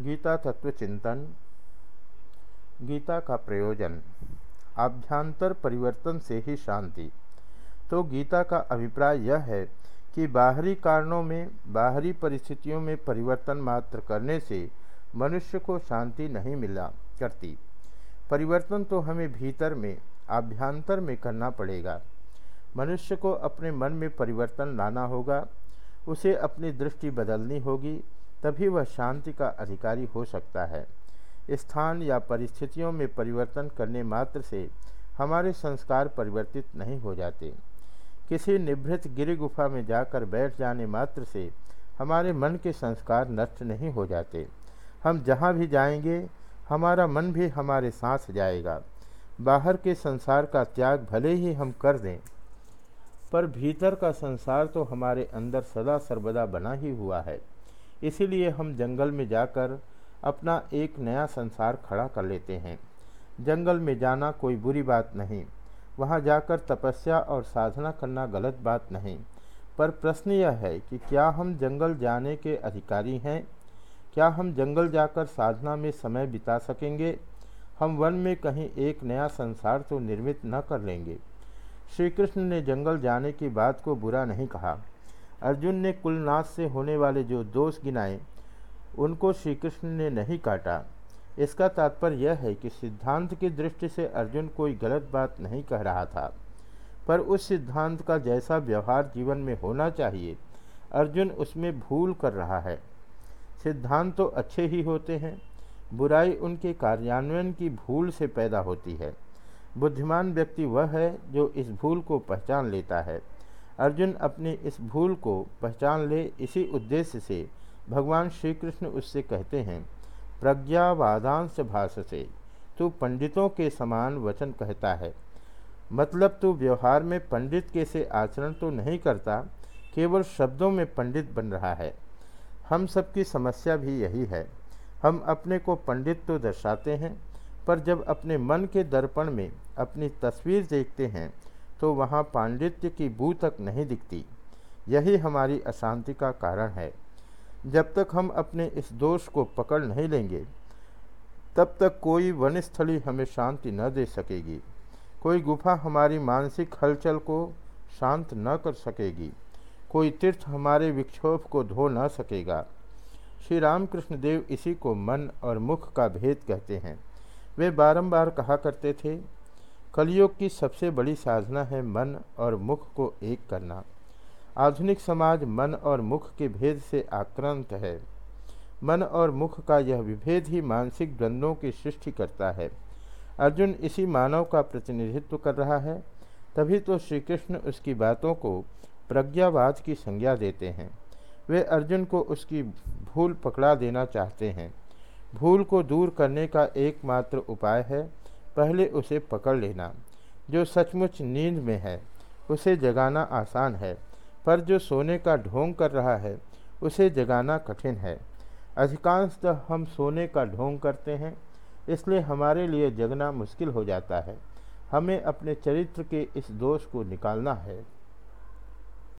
गीता तत्व चिंतन, गीता का प्रयोजन, आभ्यंतर परिवर्तन से ही शांति। तो गीता का अभिप्राय यह है कि बाहरी कारणों में, बाहरी परिस्थितियों में परिवर्तन मात्र करने से मनुष्य को शांति नहीं मिला करती। परिवर्तन तो हमें भीतर में, आभ्यंतर में करना पड़ेगा। मनुष्य को अपने मन में परिवर्तन लाना होगा, उसे अपनी दृष्टि बदलनी होगी तभी वह शांति का अधिकारी हो सकता है। स्थान या परिस्थितियों में परिवर्तन करने मात्र से हमारे संस्कार परिवर्तित नहीं हो जाते। किसी निभृत गिरी गुफा में जाकर बैठ जाने मात्र से हमारे मन के संस्कार नष्ट नहीं हो जाते। हम जहाँ भी जाएँगे, हमारा मन भी हमारे साथ जाएगा। बाहर के संसार का त्याग भले ही हम कर दें, पर भीतर का संसार तो हमारे अंदर सदा सर्वदा बना ही हुआ है। इसीलिए हम जंगल में जाकर अपना एक नया संसार खड़ा कर लेते हैं। जंगल में जाना कोई बुरी बात नहीं। वहाँ जाकर तपस्या और साधना करना गलत बात नहीं। पर प्रश्न यह है कि क्या हम जंगल जाने के अधिकारी हैं? क्या हम जंगल जाकर साधना में समय बिता सकेंगे? हम वन में कहीं एक नया संसार तो निर्मित न कर लेंगे। श्री कृष्ण ने जंगल जाने की बात को बुरा नहीं कहा। अर्जुन ने कुलनाश से होने वाले जो दोष गिनाए, उनको श्री कृष्ण ने नहीं काटा। इसका तात्पर्य यह है कि सिद्धांत की दृष्टि से अर्जुन कोई गलत बात नहीं कह रहा था, पर उस सिद्धांत का जैसा व्यवहार जीवन में होना चाहिए, अर्जुन उसमें भूल कर रहा है। सिद्धांत तो अच्छे ही होते हैं, बुराई उनके कार्यान्वयन की भूल से पैदा होती है। बुद्धिमान व्यक्ति वह है जो इस भूल को पहचान लेता है। अर्जुन अपनी इस भूल को पहचान ले, इसी उद्देश्य से भगवान श्री कृष्ण उससे कहते हैं, प्रज्ञावादांश भाष से तू पंडितों के समान वचन कहता है। मतलब तू व्यवहार में पंडित के से आचरण तो नहीं करता, केवल शब्दों में पंडित बन रहा है। हम सबकी समस्या भी यही है। हम अपने को पंडित तो दर्शाते हैं, पर जब अपने मन के दर्पण में अपनी तस्वीर देखते हैं तो वहाँ पांडित्य की बू तक नहीं दिखती। यही हमारी अशांति का कारण है। जब तक हम अपने इस दोष को पकड़ नहीं लेंगे, तब तक कोई वनस्थली हमें शांति न दे सकेगी। कोई गुफा हमारी मानसिक हलचल को शांत न कर सकेगी। कोई तीर्थ हमारे विक्षोभ को धो न सकेगा। श्री रामकृष्ण देव इसी को मन और मुख का भेद कहते हैं। वे बारंबार कहा करते थे कलयुग की सबसे बड़ी साधना है मन और मुख को एक करना। आधुनिक समाज मन और मुख के भेद से आक्रांत है। मन और मुख का यह विभेद ही मानसिक द्वंद्वों की सृष्टि करता है। अर्जुन इसी मानव का प्रतिनिधित्व कर रहा है, तभी तो श्री कृष्ण उसकी बातों को प्रज्ञावाद की संज्ञा देते हैं। वे अर्जुन को उसकी भूल पकड़ा देना चाहते हैं। भूल को दूर करने का एकमात्र उपाय है पहले उसे पकड़ लेना। जो सचमुच नींद में है, उसे जगाना आसान है, पर जो सोने का ढोंग कर रहा है, उसे जगाना कठिन है। अधिकांशतः हम सोने का ढोंग करते हैं, इसलिए हमारे लिए जगना मुश्किल हो जाता है। हमें अपने चरित्र के इस दोष को निकालना है।